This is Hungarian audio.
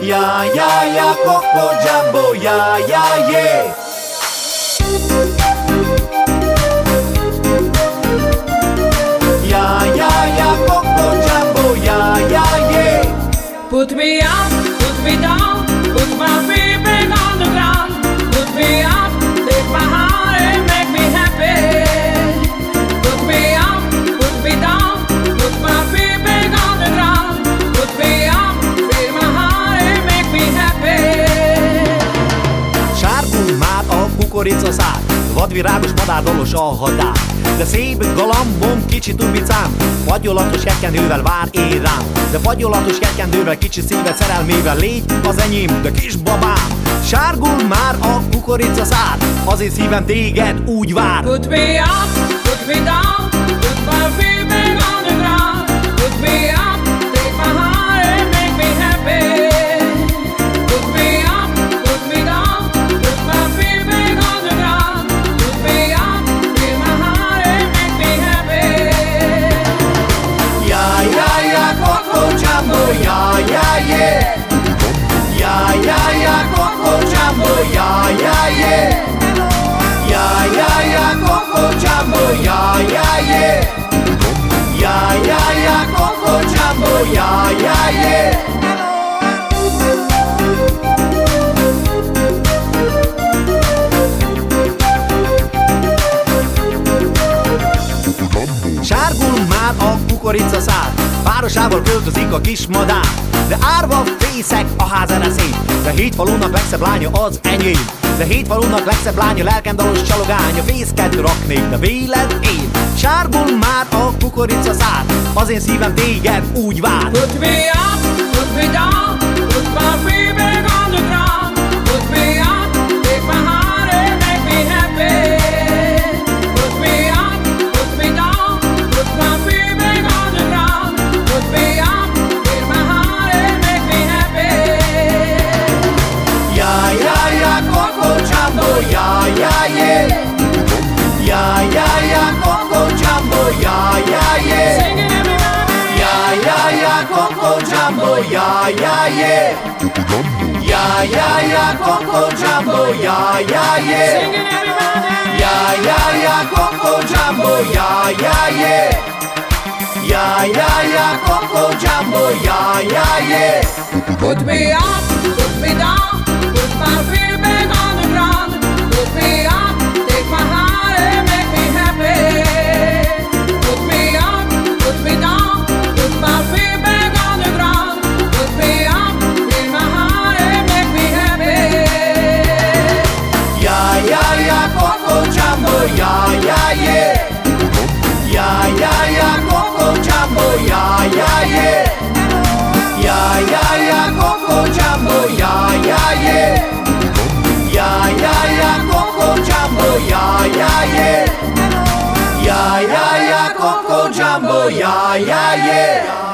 Yeah, yeah, yeah, Coco Jumbo, yeah, yeah, yeah. Yeah, yeah, yeah, Coco Jumbo, yeah, yeah, yeah. Put me up, put me down, put my feet kukorica szár, vadvirágos madár dolos a határ. De szép galambom, kicsi tubicám, fagyolatos kekkendővel vár én rám. De fagyolatos kekkendővel, kicsi szíve szerelmével légy az enyém, de kis babám. Sárgul már a kukorica szár, az én szívem téged úgy vár. Put me up, put me down, put my back on the yeah, yeah, yeah. Sárgul már a kukorica szár, városával költözik a kis madár. De árva fészek a ház ereszény, de hét falunak legszebb lánya az enyém. De hét falunak legszebb lánya, lelkem dalos csalogánya, fészket raknék, de véled én. Sárgul már a kukorica szár, az én szívem téged úgy vár. Put me up, yeah, yeah, yeah. Yeah, yeah, Coco Jumbo, yeah, yeah, yeah. Sing it, everybody. Yeah, yeah, yeah, Coco Jumbo, yeah, yeah, yeah. Yeah, yeah, yeah, Coco Jumbo, yeah, yeah, yeah. Put me up, put me down, put my feet back Yeah, Coco Jumbo, Coco Jumbo, yeah, yeah, yeah. Yeah, yeah, yeah, Coco Jumbo, yeah, yeah, yeah. Yeah, yeah, yeah, Coco Jumbo, yeah, yeah, yeah. Yeah, yeah, yeah, Coco Jumbo, yeah, yeah, yeah.